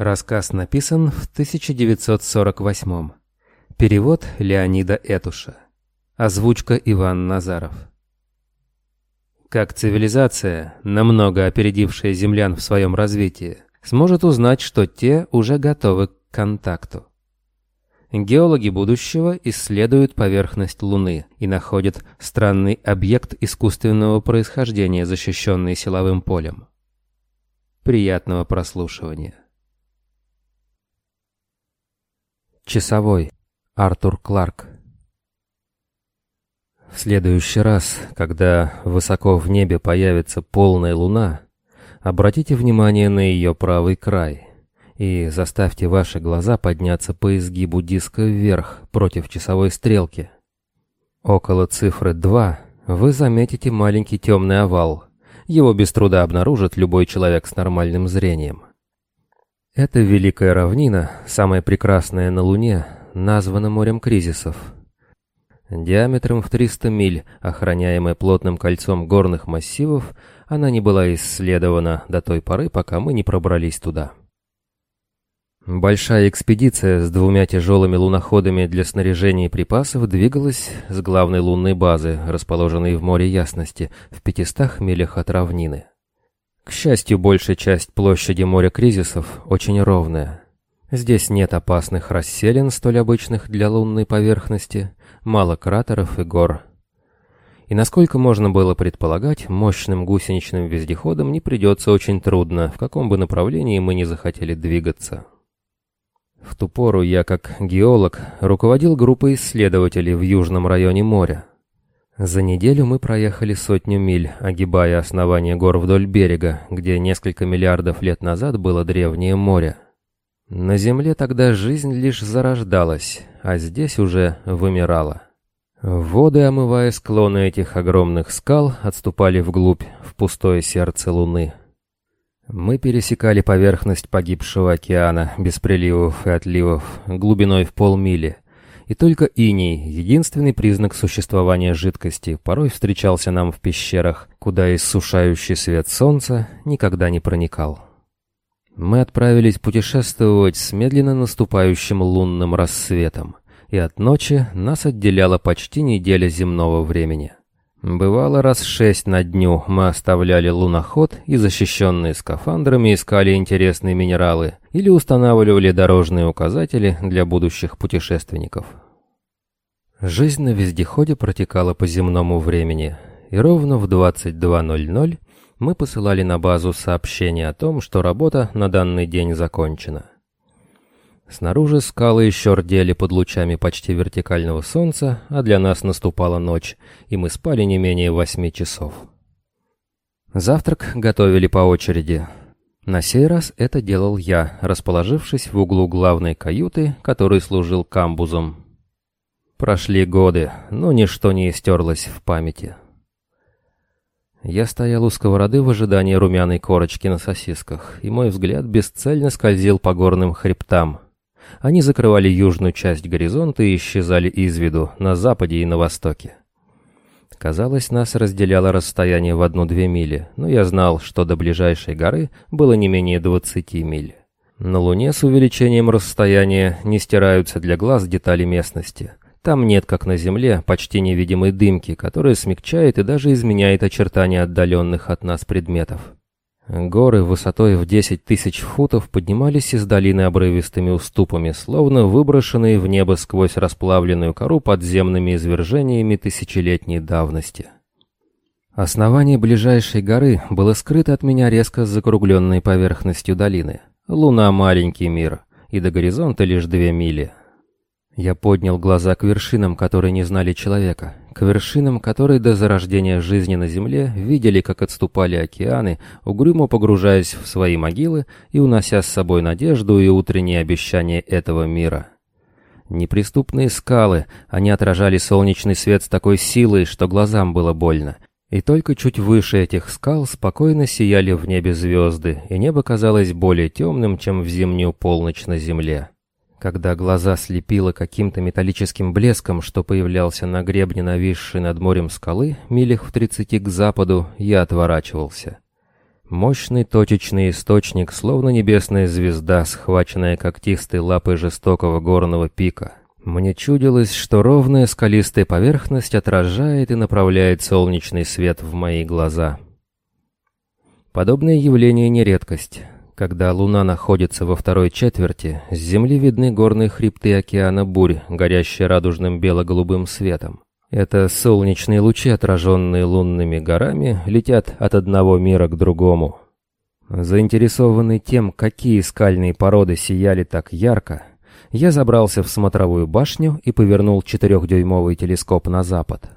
Рассказ написан в 1948 Перевод Леонида Этуша. Озвучка Иван Назаров. Как цивилизация, намного опередившая землян в своем развитии, сможет узнать, что те уже готовы к контакту. Геологи будущего исследуют поверхность Луны и находят странный объект искусственного происхождения, защищенный силовым полем. Приятного прослушивания. Часовой. Артур Кларк. В следующий раз, когда высоко в небе появится полная луна, обратите внимание на ее правый край и заставьте ваши глаза подняться по изгибу диска вверх против часовой стрелки. Около цифры 2 вы заметите маленький темный овал. Его без труда обнаружит любой человек с нормальным зрением. Эта великая равнина, самая прекрасная на Луне, названа морем кризисов. Диаметром в 300 миль, охраняемая плотным кольцом горных массивов, она не была исследована до той поры, пока мы не пробрались туда. Большая экспедиция с двумя тяжелыми луноходами для снаряжения и припасов двигалась с главной лунной базы, расположенной в море ясности, в 500 милях от равнины. К счастью, большая часть площади моря кризисов очень ровная. Здесь нет опасных расселин, столь обычных для лунной поверхности, мало кратеров и гор. И насколько можно было предполагать, мощным гусеничным вездеходам не придется очень трудно, в каком бы направлении мы ни захотели двигаться. В ту пору я, как геолог, руководил группой исследователей в южном районе моря. За неделю мы проехали сотню миль, огибая основание гор вдоль берега, где несколько миллиардов лет назад было древнее море. На Земле тогда жизнь лишь зарождалась, а здесь уже вымирала. Воды, омывая склоны этих огромных скал, отступали вглубь, в пустое сердце Луны. Мы пересекали поверхность погибшего океана, без приливов и отливов, глубиной в полмили — и только иней, единственный признак существования жидкости, порой встречался нам в пещерах, куда иссушающий свет солнца никогда не проникал. Мы отправились путешествовать с медленно наступающим лунным рассветом, и от ночи нас отделяла почти неделя земного времени. Бывало, раз шесть на дню мы оставляли луноход и, защищенные скафандрами, искали интересные минералы или устанавливали дорожные указатели для будущих путешественников. Жизнь на вездеходе протекала по земному времени, и ровно в 22.00 мы посылали на базу сообщение о том, что работа на данный день закончена. Снаружи скалы еще рдели под лучами почти вертикального солнца, а для нас наступала ночь, и мы спали не менее восьми часов. Завтрак готовили по очереди. На сей раз это делал я, расположившись в углу главной каюты, который служил камбузом. Прошли годы, но ничто не истерлось в памяти. Я стоял у сковороды в ожидании румяной корочки на сосисках, и мой взгляд бесцельно скользил по горным хребтам — они закрывали южную часть горизонта и исчезали из виду на западе и на востоке. Казалось, нас разделяло расстояние в одну-две мили, но я знал, что до ближайшей горы было не менее двадцати миль. На Луне с увеличением расстояния не стираются для глаз детали местности. Там нет, как на Земле, почти невидимой дымки, которая смягчает и даже изменяет очертания отдаленных от нас предметов. Горы высотой в 10 тысяч футов поднимались из долины обрывистыми уступами, словно выброшенные в небо сквозь расплавленную кору подземными извержениями тысячелетней давности. Основание ближайшей горы было скрыто от меня резко закругленной поверхностью долины. Луна — маленький мир, и до горизонта лишь две мили. Я поднял глаза к вершинам, которые не знали человека, к вершинам, которые до зарождения жизни на Земле видели, как отступали океаны, угрюмо погружаясь в свои могилы и унося с собой надежду и утренние обещания этого мира. Неприступные скалы, они отражали солнечный свет с такой силой, что глазам было больно. И только чуть выше этих скал спокойно сияли в небе звезды, и небо казалось более темным, чем в зимнюю полночь на Земле. Когда глаза слепило каким-то металлическим блеском, что появлялся на гребне нависшей над морем скалы, милях в тридцати к западу, я отворачивался. Мощный точечный источник, словно небесная звезда, схваченная когтистой лапой жестокого горного пика. Мне чудилось, что ровная скалистая поверхность отражает и направляет солнечный свет в мои глаза. Подобное явление не редкость. Когда Луна находится во второй четверти, с Земли видны горные хребты океана бурь, горящие радужным бело-голубым светом. Это солнечные лучи, отраженные лунными горами, летят от одного мира к другому. Заинтересованный тем, какие скальные породы сияли так ярко, я забрался в смотровую башню и повернул четырехдюймовый телескоп на запад.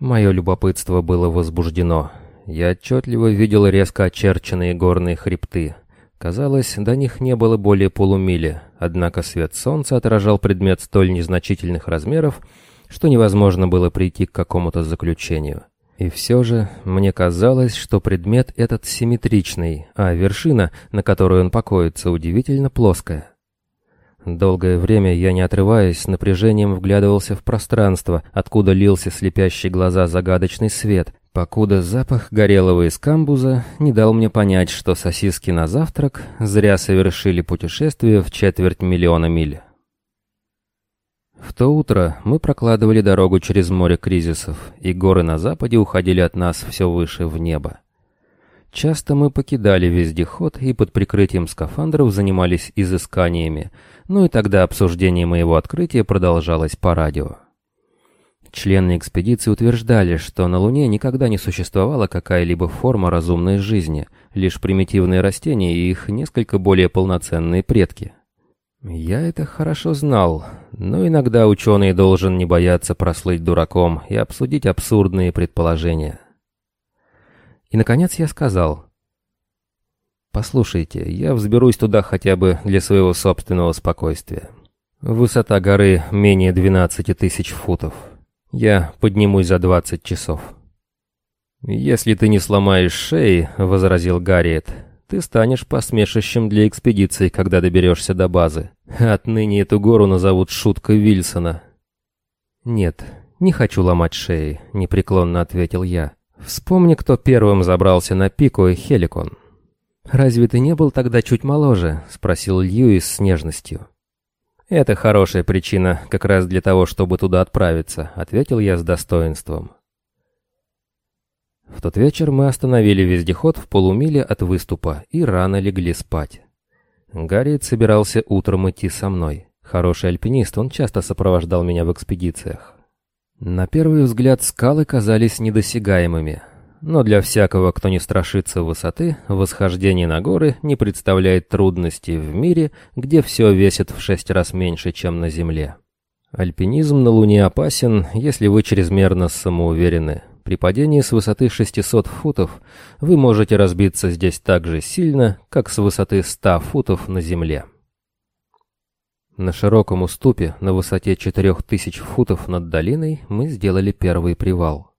Мое любопытство было возбуждено. Я отчетливо видел резко очерченные горные хребты. Казалось, до них не было более полумили, однако свет солнца отражал предмет столь незначительных размеров, что невозможно было прийти к какому-то заключению. И все же мне казалось, что предмет этот симметричный, а вершина, на которой он покоится, удивительно плоская. Долгое время я, не отрываясь, с напряжением вглядывался в пространство, откуда лился слепящий глаза загадочный свет, покуда запах горелого из камбуза не дал мне понять, что сосиски на завтрак зря совершили путешествие в четверть миллиона миль. В то утро мы прокладывали дорогу через море кризисов, и горы на западе уходили от нас все выше в небо. Часто мы покидали вездеход и под прикрытием скафандров занимались изысканиями, ну и тогда обсуждение моего открытия продолжалось по радио. Члены экспедиции утверждали, что на Луне никогда не существовала какая-либо форма разумной жизни, лишь примитивные растения и их несколько более полноценные предки. Я это хорошо знал, но иногда ученый должен не бояться прослыть дураком и обсудить абсурдные предположения. И, наконец, я сказал. «Послушайте, я взберусь туда хотя бы для своего собственного спокойствия. Высота горы менее 12 тысяч футов. Я поднимусь за 20 часов». «Если ты не сломаешь шеи», — возразил Гарриет, — «ты станешь посмешищем для экспедиции, когда доберешься до базы. Отныне эту гору назовут Шутка Вильсона». «Нет, не хочу ломать шеи», — непреклонно ответил я. Вспомни, кто первым забрался на пику и Хеликон. «Разве ты не был тогда чуть моложе?» — спросил Льюис с нежностью. «Это хорошая причина, как раз для того, чтобы туда отправиться», — ответил я с достоинством. В тот вечер мы остановили вездеход в полумиле от выступа и рано легли спать. Гарриет собирался утром идти со мной. Хороший альпинист, он часто сопровождал меня в экспедициях. На первый взгляд скалы казались недосягаемыми, но для всякого, кто не страшится высоты, восхождение на горы не представляет трудностей в мире, где все весит в шесть раз меньше, чем на Земле. Альпинизм на Луне опасен, если вы чрезмерно самоуверены. При падении с высоты 600 футов вы можете разбиться здесь так же сильно, как с высоты 100 футов на Земле. На широком уступе на высоте 4000 футов над долиной мы сделали первый привал.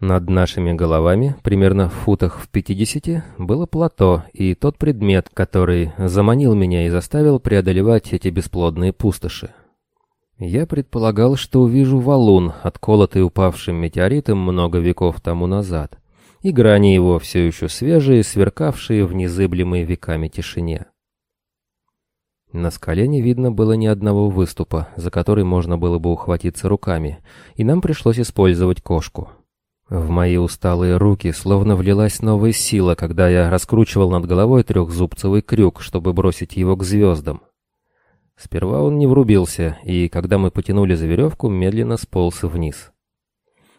Над нашими головами, примерно в футах в 50, было плато и тот предмет, который заманил меня и заставил преодолевать эти бесплодные пустоши. Я предполагал, что увижу валун, отколотый упавшим метеоритом много веков тому назад, и грани его все еще свежие, сверкавшие в незыблемой веками тишине. На скале не видно было ни одного выступа, за который можно было бы ухватиться руками, и нам пришлось использовать кошку. В мои усталые руки словно влилась новая сила, когда я раскручивал над головой трехзубцевый крюк, чтобы бросить его к звездам. Сперва он не врубился, и когда мы потянули за веревку, медленно сполз вниз.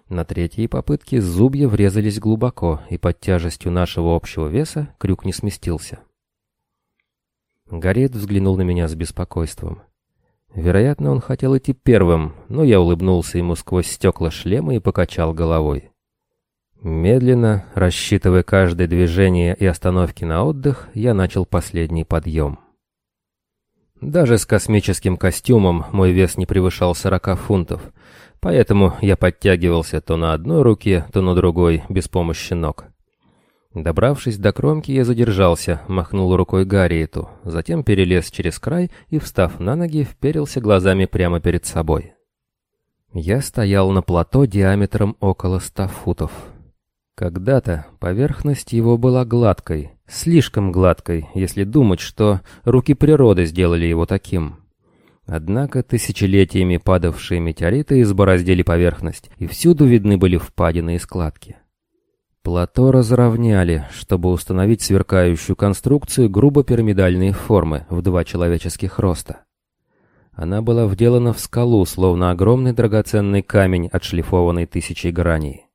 На третьей попытке зубья врезались глубоко, и под тяжестью нашего общего веса крюк не сместился. Гарриет взглянул на меня с беспокойством. Вероятно, он хотел идти первым, но я улыбнулся ему сквозь стекла шлема и покачал головой. Медленно, рассчитывая каждое движение и остановки на отдых, я начал последний подъем. Даже с космическим костюмом мой вес не превышал 40 фунтов, поэтому я подтягивался то на одной руке, то на другой, без помощи ног. Добравшись до кромки, я задержался, махнул рукой Гарриету, затем перелез через край и, встав на ноги, вперился глазами прямо перед собой. Я стоял на плато диаметром около ста футов. Когда-то поверхность его была гладкой, слишком гладкой, если думать, что руки природы сделали его таким. Однако тысячелетиями падавшие метеориты избороздили поверхность, и всюду видны были впадины и складки. Плато разровняли, чтобы установить сверкающую конструкцию грубо пирамидальной формы в два человеческих роста. Она была вделана в скалу, словно огромный драгоценный камень, отшлифованный тысячей граней.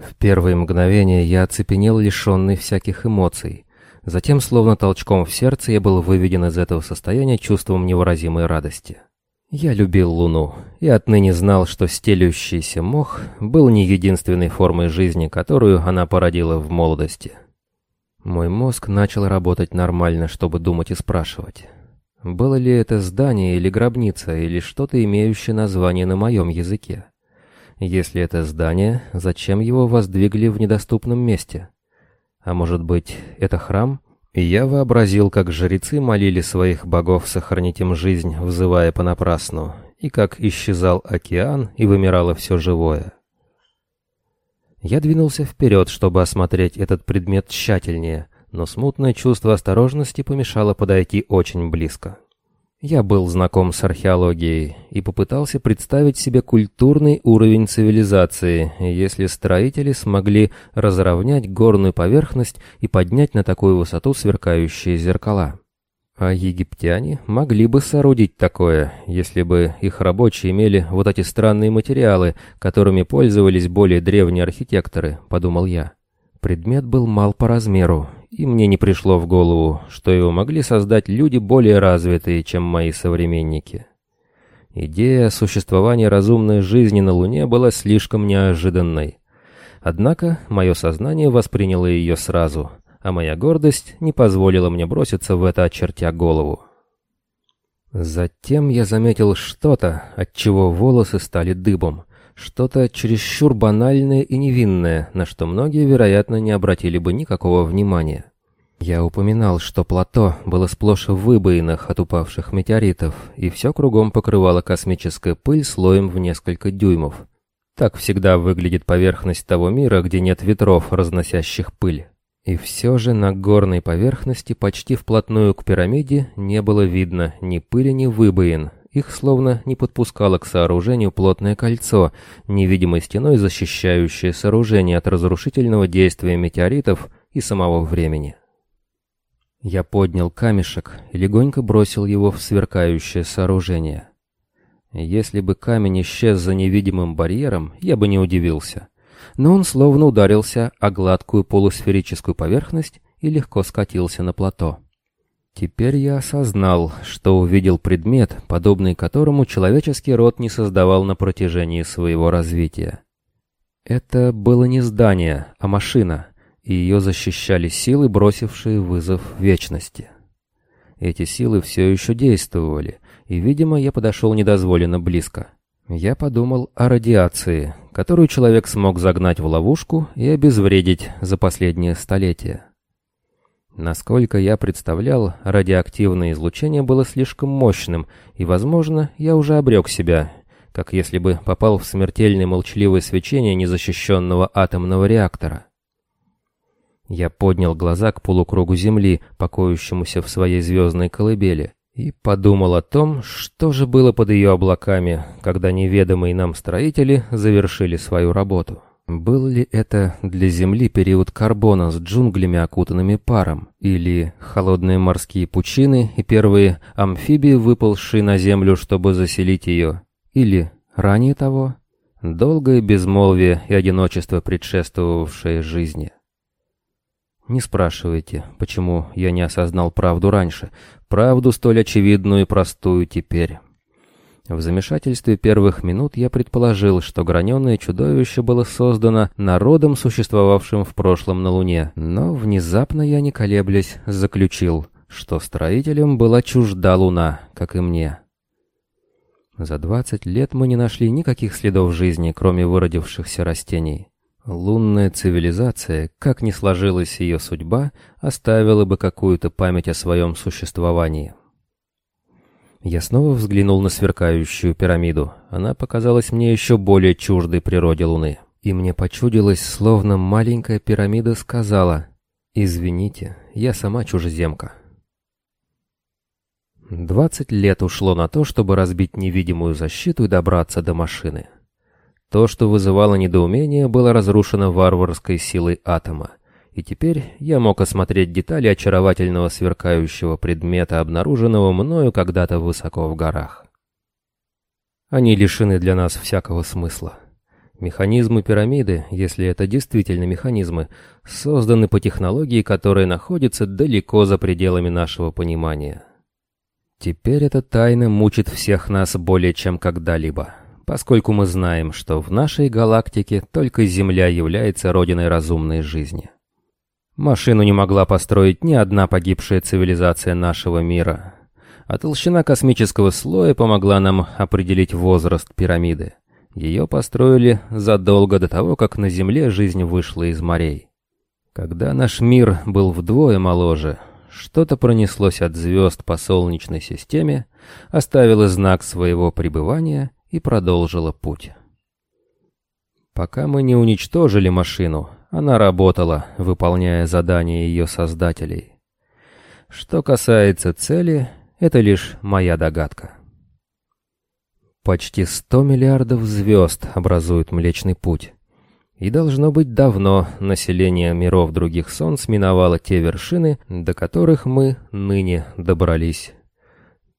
В первые мгновения я оцепенел, лишенный всяких эмоций, Затем, словно толчком в сердце, я был выведен из этого состояния чувством невыразимой радости. Я любил Луну и отныне знал, что стелющийся мох был не единственной формой жизни, которую она породила в молодости. Мой мозг начал работать нормально, чтобы думать и спрашивать. Было ли это здание или гробница, или что-то имеющее название на моем языке? Если это здание, зачем его воздвигли в недоступном месте? А может быть, это храм? И я вообразил, как жрецы молили своих богов сохранить им жизнь, взывая понапрасну, и как исчезал океан и вымирало все живое. Я двинулся вперед, чтобы осмотреть этот предмет тщательнее, но смутное чувство осторожности помешало подойти очень близко. Я был знаком с археологией и попытался представить себе культурный уровень цивилизации, если строители смогли разровнять горную поверхность и поднять на такую высоту сверкающие зеркала. А египтяне могли бы соорудить такое, если бы их рабочие имели вот эти странные материалы, которыми пользовались более древние архитекторы, подумал я. Предмет был мал по размеру, и мне не пришло в голову, что его могли создать люди более развитые, чем мои современники. Идея существования разумной жизни на Луне была слишком неожиданной. Однако мое сознание восприняло ее сразу, а моя гордость не позволила мне броситься в это, очертя голову. Затем я заметил что-то, от чего волосы стали дыбом, что-то чересчур банальное и невинное, на что многие, вероятно, не обратили бы никакого внимания. Я упоминал, что плато было сплошь в выбоинах от упавших метеоритов, и все кругом покрывала космическая пыль слоем в несколько дюймов. Так всегда выглядит поверхность того мира, где нет ветров, разносящих пыль. И все же на горной поверхности почти вплотную к пирамиде не было видно ни пыли, ни выбоин, их словно не подпускало к сооружению плотное кольцо, невидимой стеной защищающее сооружение от разрушительного действия метеоритов и самого времени. Я поднял камешек и легонько бросил его в сверкающее сооружение. Если бы камень исчез за невидимым барьером, я бы не удивился. Но он словно ударился о гладкую полусферическую поверхность и легко скатился на плато. Теперь я осознал, что увидел предмет, подобный которому человеческий род не создавал на протяжении своего развития. Это было не здание, а машина, и ее защищали силы, бросившие вызов вечности. Эти силы все еще действовали, и, видимо, я подошел недозволенно близко. Я подумал о радиации, которую человек смог загнать в ловушку и обезвредить за последнее столетие. Насколько я представлял, радиоактивное излучение было слишком мощным, и, возможно, я уже обрек себя, как если бы попал в смертельное молчаливое свечение незащищенного атомного реактора. Я поднял глаза к полукругу Земли, покоящемуся в своей звездной колыбели, и подумал о том, что же было под ее облаками, когда неведомые нам строители завершили свою работу. Был ли это для Земли период карбона с джунглями, окутанными паром, или холодные морские пучины и первые амфибии, выползшие на Землю, чтобы заселить ее, или ранее того, долгое безмолвие и одиночество, предшествовавшее жизни? Не спрашивайте, почему я не осознал правду раньше, правду столь очевидную и простую теперь. В замешательстве первых минут я предположил, что граненое чудовище было создано народом, существовавшим в прошлом на Луне, но внезапно я, не колеблясь, заключил, что строителям была чужда Луна, как и мне. За двадцать лет мы не нашли никаких следов жизни, кроме выродившихся растений. Лунная цивилизация, как ни сложилась ее судьба, оставила бы какую-то память о своем существовании. Я снова взглянул на сверкающую пирамиду. Она показалась мне еще более чуждой природе Луны. И мне почудилось, словно маленькая пирамида сказала «Извините, я сама чужеземка». Двадцать лет ушло на то, чтобы разбить невидимую защиту и добраться до машины. То, что вызывало недоумение, было разрушено варварской силой атома, и теперь я мог осмотреть детали очаровательного сверкающего предмета, обнаруженного мною когда-то высоко в горах. Они лишены для нас всякого смысла. Механизмы пирамиды, если это действительно механизмы, созданы по технологии, которая находится далеко за пределами нашего понимания. Теперь эта тайна мучит всех нас более чем когда-либо поскольку мы знаем, что в нашей галактике только Земля является родиной разумной жизни. Машину не могла построить ни одна погибшая цивилизация нашего мира, а толщина космического слоя помогла нам определить возраст пирамиды. Ее построили задолго до того, как на Земле жизнь вышла из морей. Когда наш мир был вдвое моложе, что-то пронеслось от звезд по Солнечной системе, оставило знак своего пребывания и продолжила путь. Пока мы не уничтожили машину, она работала, выполняя задания ее создателей. Что касается цели, это лишь моя догадка. Почти 100 миллиардов звезд образуют Млечный Путь. И должно быть давно население миров других солнц миновало те вершины, до которых мы ныне добрались.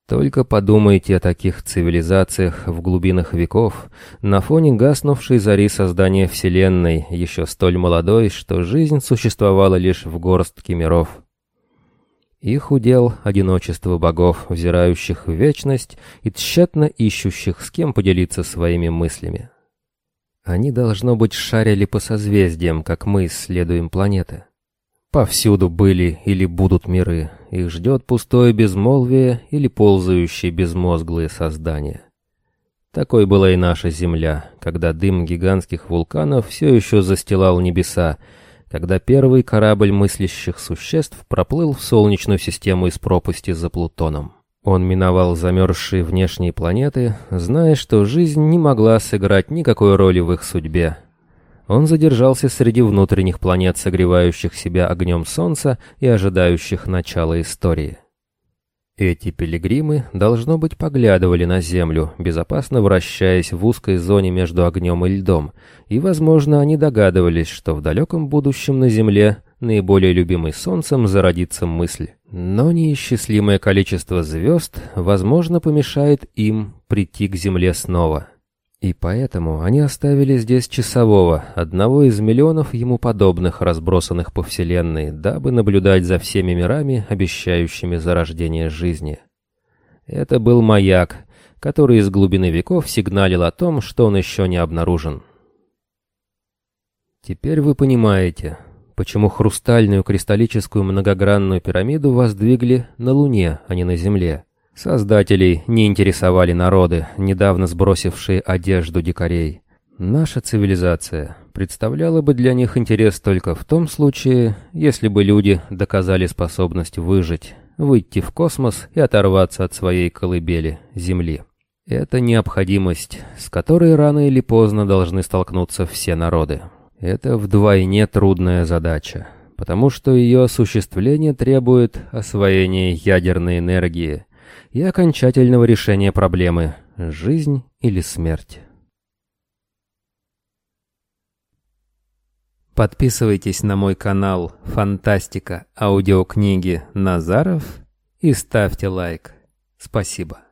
Только подумайте о таких цивилизациях в глубинах веков, на фоне гаснувшей зари создания Вселенной, еще столь молодой, что жизнь существовала лишь в горстке миров. Их удел одиночество богов, взирающих в вечность и тщетно ищущих, с кем поделиться своими мыслями. Они, должно быть, шарили по созвездиям, как мы исследуем планеты. Повсюду были или будут миры, их ждет пустое безмолвие или ползающие безмозглые создания. Такой была и наша Земля, когда дым гигантских вулканов все еще застилал небеса, когда первый корабль мыслящих существ проплыл в Солнечную систему из пропасти за Плутоном. Он миновал замерзшие внешние планеты, зная, что жизнь не могла сыграть никакой роли в их судьбе, он задержался среди внутренних планет, согревающих себя огнем солнца и ожидающих начала истории. Эти пилигримы, должно быть, поглядывали на Землю, безопасно вращаясь в узкой зоне между огнем и льдом, и, возможно, они догадывались, что в далеком будущем на Земле наиболее любимой Солнцем зародится мысль. Но неисчислимое количество звезд, возможно, помешает им прийти к Земле снова. И поэтому они оставили здесь часового, одного из миллионов ему подобных, разбросанных по Вселенной, дабы наблюдать за всеми мирами, обещающими зарождение жизни. Это был маяк, который из глубины веков сигналил о том, что он еще не обнаружен. Теперь вы понимаете, почему хрустальную кристаллическую многогранную пирамиду воздвигли на Луне, а не на Земле. Создателей не интересовали народы, недавно сбросившие одежду дикарей. Наша цивилизация представляла бы для них интерес только в том случае, если бы люди доказали способность выжить, выйти в космос и оторваться от своей колыбели, Земли. Это необходимость, с которой рано или поздно должны столкнуться все народы. Это вдвойне трудная задача, потому что ее осуществление требует освоения ядерной энергии – и окончательного решения проблемы «Жизнь или смерть?». Подписывайтесь на мой канал «Фантастика. Аудиокниги Назаров» и ставьте лайк. Спасибо.